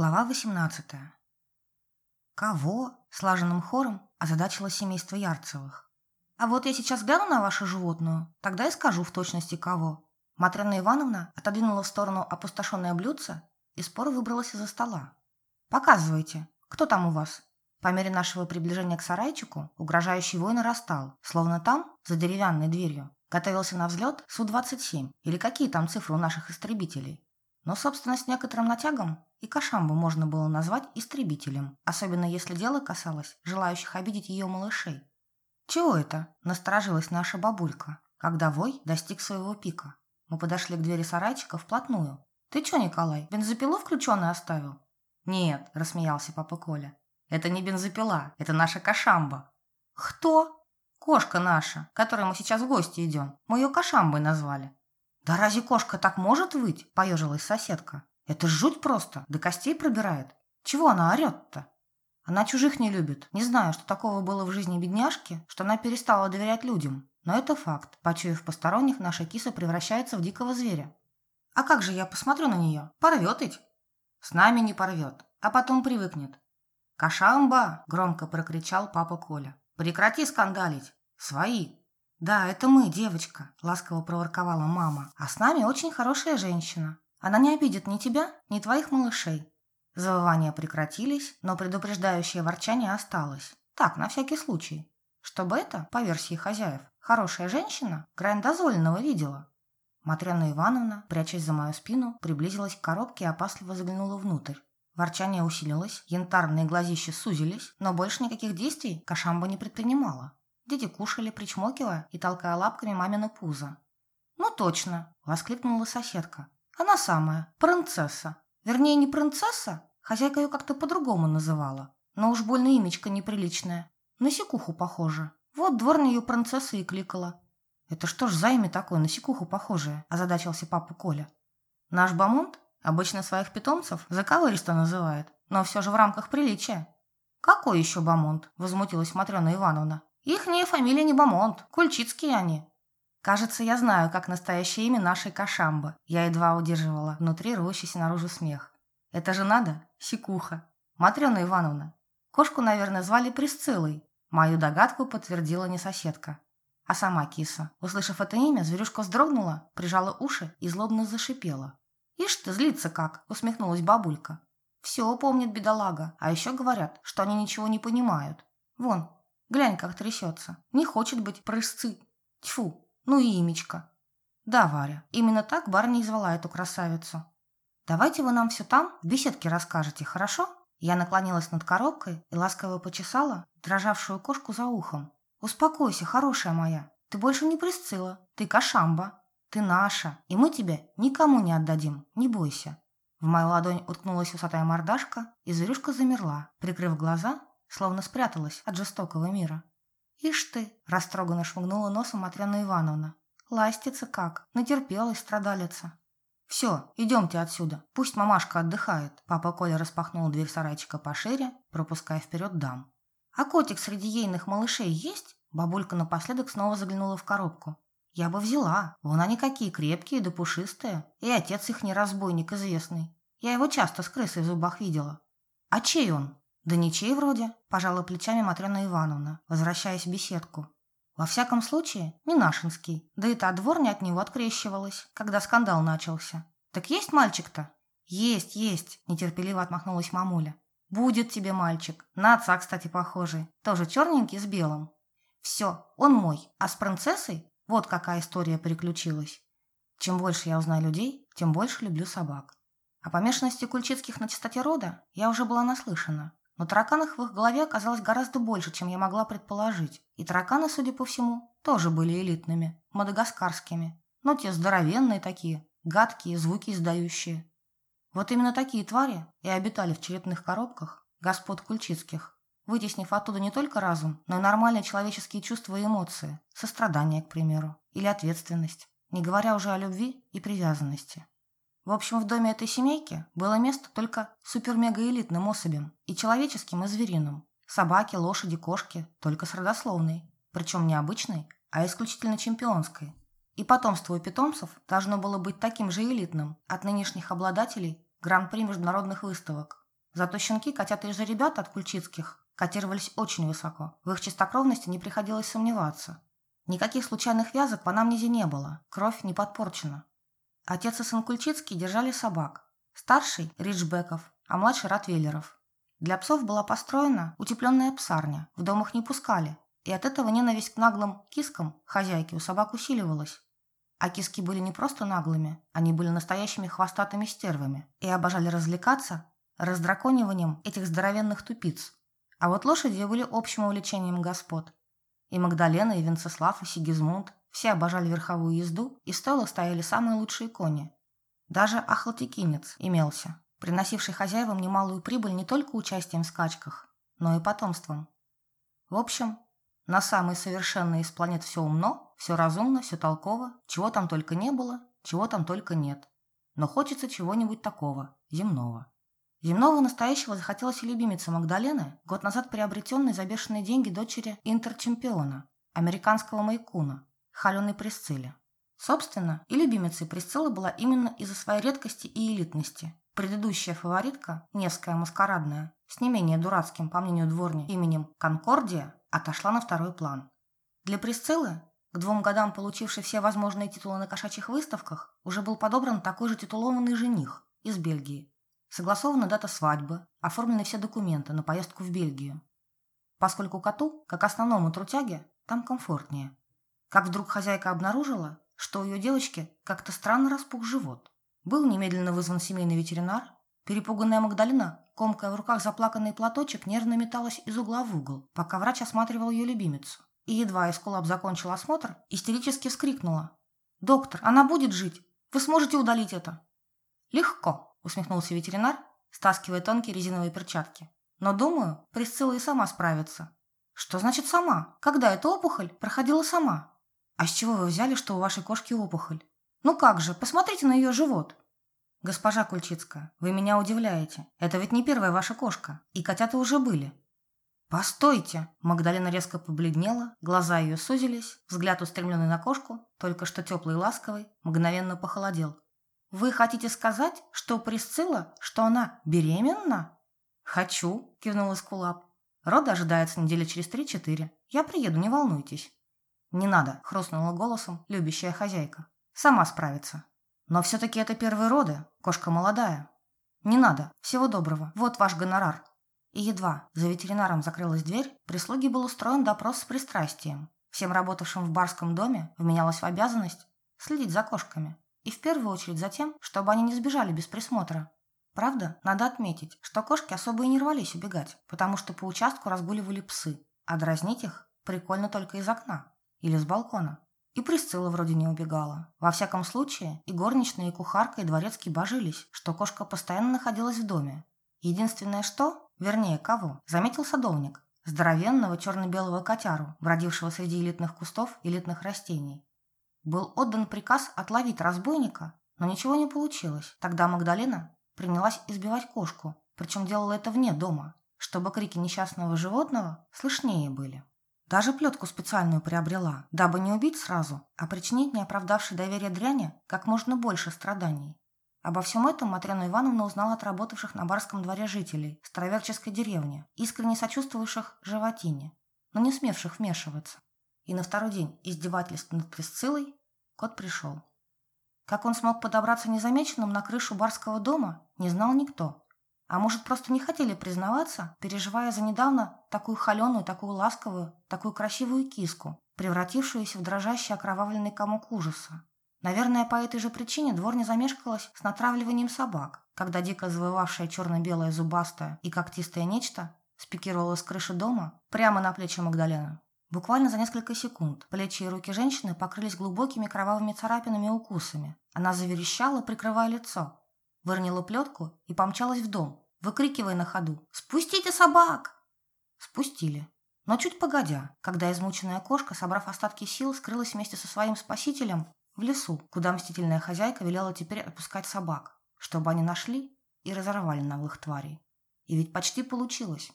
Глава 18. Кого? Слаженным хором озадачило семейство Ярцевых. А вот я сейчас гляну на вашу животную, тогда и скажу в точности кого. Матрена Ивановна отодвинула в сторону опустошенное блюдце и споро выбралась из-за стола. Показывайте, кто там у вас? По мере нашего приближения к сарайчику угрожающий вой нарастал, словно там, за деревянной дверью, готовился на взлет Су-27 или какие там цифры у наших истребителей. Но, собственно, с некоторым натягом и Кашамбу можно было назвать истребителем, особенно если дело касалось желающих обидеть ее малышей. «Чего это?» – насторожилась наша бабулька, когда вой достиг своего пика. Мы подошли к двери сарайчика вплотную. «Ты чё, Николай, бензопилу включенной оставил?» «Нет», – рассмеялся папа Коля. «Это не бензопила, это наша Кашамба». «Кто?» «Кошка наша, которой мы сейчас в гости идем. Мы ее Кашамбой назвали». «Да разве кошка так может выть?» – поежилась соседка. «Это жуть просто, до костей пробирает. Чего она орет-то?» Она чужих не любит. Не знаю, что такого было в жизни бедняжки, что она перестала доверять людям. Но это факт. Почуяв посторонних, наша киса превращается в дикого зверя. А как же я посмотрю на нее? Порвет ведь? С нами не порвет, а потом привыкнет. «Кашамба!» – громко прокричал папа Коля. «Прекрати скандалить! Свои!» «Да, это мы, девочка», – ласково проворковала мама. «А с нами очень хорошая женщина. Она не обидит ни тебя, ни твоих малышей». Завывания прекратились, но предупреждающее ворчание осталось. Так, на всякий случай. Чтобы это, по версии хозяев, хорошая женщина грань дозволенного видела. Матрена Ивановна, прячась за мою спину, приблизилась к коробке и опасливо заглянула внутрь. Ворчание усилилось, янтарные глазища сузились, но больше никаких действий Кашамба не предпринимала. Дети кушали, причмокивая и толкая лапками мамину пузо. «Ну точно!» – воскликнула соседка. «Она самая, принцесса. Вернее, не принцесса, хозяйка ее как-то по-другому называла. Но уж больно имечко неприличное. На секуху похоже. Вот дворня ее принцесса и кликала». «Это что ж за имя такое, на секуху похожее?» – озадачился папа Коля. «Наш Бамонт обычно своих питомцев заковыристо называет, но все же в рамках приличия». «Какой еще Бамонт?» – возмутилась Матрена Ивановна. Ихняя фамилия не Бамонт, Кульчицкие они. Кажется, я знаю, как настоящее имя нашей Кашамбы. Я едва удерживала внутри рвущийся наружу смех. Это же надо, Сикуха. Матрена Ивановна. Кошку, наверное, звали Присциллой. Мою догадку подтвердила не соседка. А сама киса, услышав это имя, зверюшка вздрогнула, прижала уши и злобно зашипела. «Ишь ты, злится как!» – усмехнулась бабулька. «Все помнит бедолага, а еще говорят, что они ничего не понимают. Вон, Глянь, как трясется. Не хочет быть прысцы. Тьфу, ну и имечко. Да, Варя, именно так барни и звала эту красавицу. Давайте вы нам все там, в беседке расскажете, хорошо? Я наклонилась над коробкой и ласково почесала дрожавшую кошку за ухом. Успокойся, хорошая моя. Ты больше не присцила. Ты кашамба. Ты наша, и мы тебя никому не отдадим. Не бойся. В мою ладонь уткнулась усатая мордашка, и зверюшка замерла, прикрыв глаза словно спряталась от жестокого мира. «Ишь ты!» – растроганно шмыгнула носом Матрена Ивановна. «Ластится как! Натерпелась страдалица!» «Все, идемте отсюда, пусть мамашка отдыхает», – папа Коля распахнул дверь сарайчика пошире, пропуская вперед дам. «А котик среди ейных малышей есть?» Бабулька напоследок снова заглянула в коробку. «Я бы взяла. Вон они какие крепкие да пушистые. И отец их не разбойник известный. Я его часто с крысой в зубах видела. А чей он?» «Да ничей вроде», – пожала плечами Матрена Ивановна, возвращаясь в беседку. «Во всяком случае, не нашинский, да и та дворня от него открещивалась, когда скандал начался. Так есть мальчик-то?» «Есть, есть», – нетерпеливо отмахнулась мамуля. «Будет тебе мальчик. На отца, кстати, похожий. Тоже черненький с белым. Все, он мой. А с принцессой вот какая история приключилась. Чем больше я узнаю людей, тем больше люблю собак. О помешанности кульчицких на чистоте рода я уже была наслышана. Но тараканов в их голове оказалось гораздо больше, чем я могла предположить. И тараканы, судя по всему, тоже были элитными, мадагаскарскими. Но те здоровенные такие, гадкие, звуки издающие. Вот именно такие твари и обитали в черепных коробках господ Кульчицких, вытеснив оттуда не только разум, но и нормальные человеческие чувства и эмоции, сострадание, к примеру, или ответственность, не говоря уже о любви и привязанности. В общем, в доме этой семейки было место только супер-мега-элитным особям, и человеческим, и звериным. Собаки, лошади, кошки, только с родословной. Причем не обычной, а исключительно чемпионской. И потомство у питомцев должно было быть таким же элитным от нынешних обладателей гран-при международных выставок. Зато щенки, котята и же ребята от кульчицких котировались очень высоко. В их чистокровности не приходилось сомневаться. Никаких случайных вязок по анамнезе не было, кровь не подпорчена. Отец и сын Кульчицкий держали собак. Старший – риджбеков, а младший – ротвейлеров. Для псов была построена утепленная псарня, в дом их не пускали, и от этого ненависть к наглым кискам хозяйки у собак усиливалась. А киски были не просто наглыми, они были настоящими хвостатыми стервами и обожали развлекаться раздракониванием этих здоровенных тупиц. А вот лошади были общим увлечением господ. И Магдалена, и Венцеслав, и Сигизмунд все обожали верховую езду, и в стойлах стояли самые лучшие кони. Даже ахалтекинец имелся, приносивший хозяевам немалую прибыль не только участием в скачках, но и потомством. В общем, на самой совершенной из планет все умно, все разумно, все толково, чего там только не было, чего там только нет. Но хочется чего-нибудь такого, земного. Земного настоящего захотелось и любимице Магдалены, год назад приобретенной за бешеные деньги дочери интерчемпиона, американского майкуна, холеной Присцилле. Собственно, и любимицей Присциллы была именно из-за своей редкости и элитности. Предыдущая фаворитка, Невская маскарадная, с не менее дурацким, по мнению дворни, именем Конкордия, отошла на второй план. Для Присциллы, к двум годам получившей все возможные титулы на кошачьих выставках, уже был подобран такой же титулованный жених из Бельгии. Согласована дата свадьбы, оформлены все документы на поездку в Бельгию. Поскольку коту, как основному трутяге, там комфортнее. Как вдруг хозяйка обнаружила, что у ее девочки как-то странно распух живот. Был немедленно вызван семейный ветеринар. Перепуганная Магдалина, комкая в руках заплаканный платочек, нервно металась из угла в угол, пока врач осматривал ее любимицу. И едва Эскулап закончил осмотр, истерически вскрикнула. «Доктор, она будет жить! Вы сможете удалить это?» «Легко!» – усмехнулся ветеринар, стаскивая тонкие резиновые перчатки. «Но, думаю, Присцилла и сама справится». «Что значит сама? Когда эта опухоль проходила сама?» «А с чего вы взяли, что у вашей кошки опухоль?» «Ну как же, посмотрите на ее живот!» «Госпожа Кульчицкая, вы меня удивляете. Это ведь не первая ваша кошка, и котята уже были». «Постойте!» Магдалина резко побледнела, глаза ее сузились, взгляд, устремленный на кошку, только что теплый и ласковый, мгновенно похолодел. «Вы хотите сказать, что Присцилла, что она беременна?» «Хочу», – кивнула Скулап. «Рода ожидается недели через три-четыре. Я приеду, не волнуйтесь». «Не надо», – хрустнула голосом любящая хозяйка. Сама справится. Но все-таки это первые роды, кошка молодая. Не надо, всего доброго, вот ваш гонорар. И едва за ветеринаром закрылась дверь, прислуги был устроен допрос с пристрастием. Всем работавшим в барском доме вменялась в обязанность следить за кошками. И в первую очередь за тем, чтобы они не сбежали без присмотра. Правда, надо отметить, что кошки особо и не рвались убегать, потому что по участку разгуливали псы, а дразнить их прикольно только из окна или с балкона. И Присцилла вроде не убегала. Во всяком случае, и горничная, и кухарка, и дворецкий божились, что кошка постоянно находилась в доме. Единственное что, вернее кого, заметил садовник, здоровенного черно-белого котяру, бродившего среди элитных кустов и элитных растений. Был отдан приказ отловить разбойника, но ничего не получилось. Тогда Магдалена принялась избивать кошку, причем делала это вне дома, чтобы крики несчастного животного слышнее были. Даже плетку специальную приобрела, дабы не убить сразу, а причинить неоправдавшей доверие дряни как можно больше страданий. Обо всем этом Матрена Ивановна узнала от работавших на барском дворе жителей староверческой деревни, искренне сочувствовавших животине, но не смевших вмешиваться. И на второй день издевательств над Присциллой кот пришел. Как он смог подобраться незамеченным на крышу барского дома, не знал никто, а может, просто не хотели признаваться, переживая за недавно такую холеную, такую ласковую, такую красивую киску, превратившуюся в дрожащий окровавленный комок ужаса. Наверное, по этой же причине двор не замешкалась с натравливанием собак, когда дико завывавшая черно-белая зубастая и когтистое нечто спикировало с крыши дома прямо на плечи Магдалены. Буквально за несколько секунд плечи и руки женщины покрылись глубокими кровавыми царапинами и укусами. Она заверещала, прикрывая лицо, выронила плетку и помчалась в дом, выкрикивая на ходу «Спустите собак!». Спустили. Но чуть погодя, когда измученная кошка, собрав остатки сил, скрылась вместе со своим спасителем в лесу, куда мстительная хозяйка велела теперь отпускать собак, чтобы они нашли и разорвали наглых тварей. И ведь почти получилось.